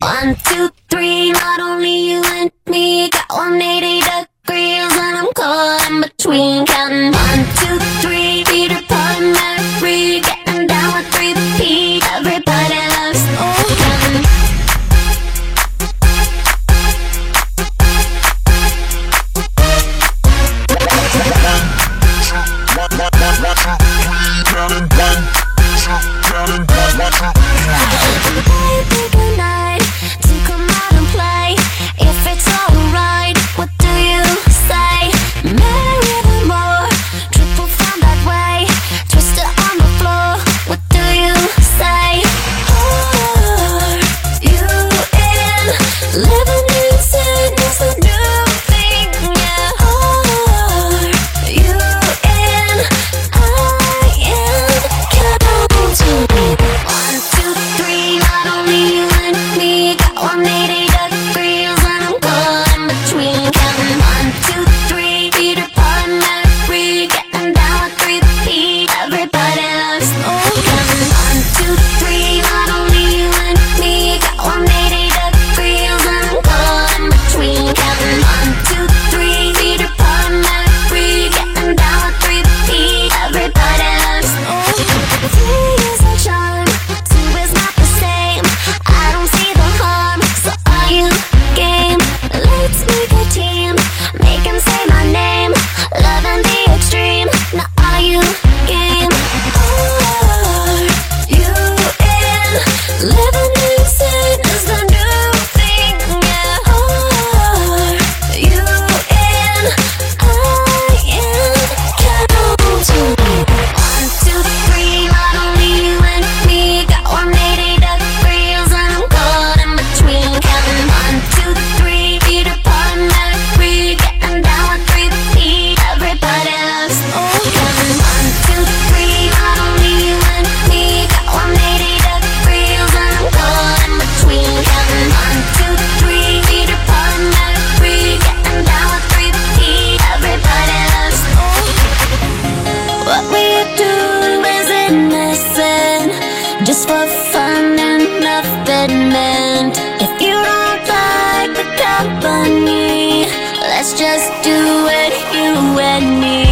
One, two, three, not only you and me. Got 180 degrees and I'm caught in between. Counting one, two, three just for fun and nothing meant. If you don't like the company Let's just do it, you and me.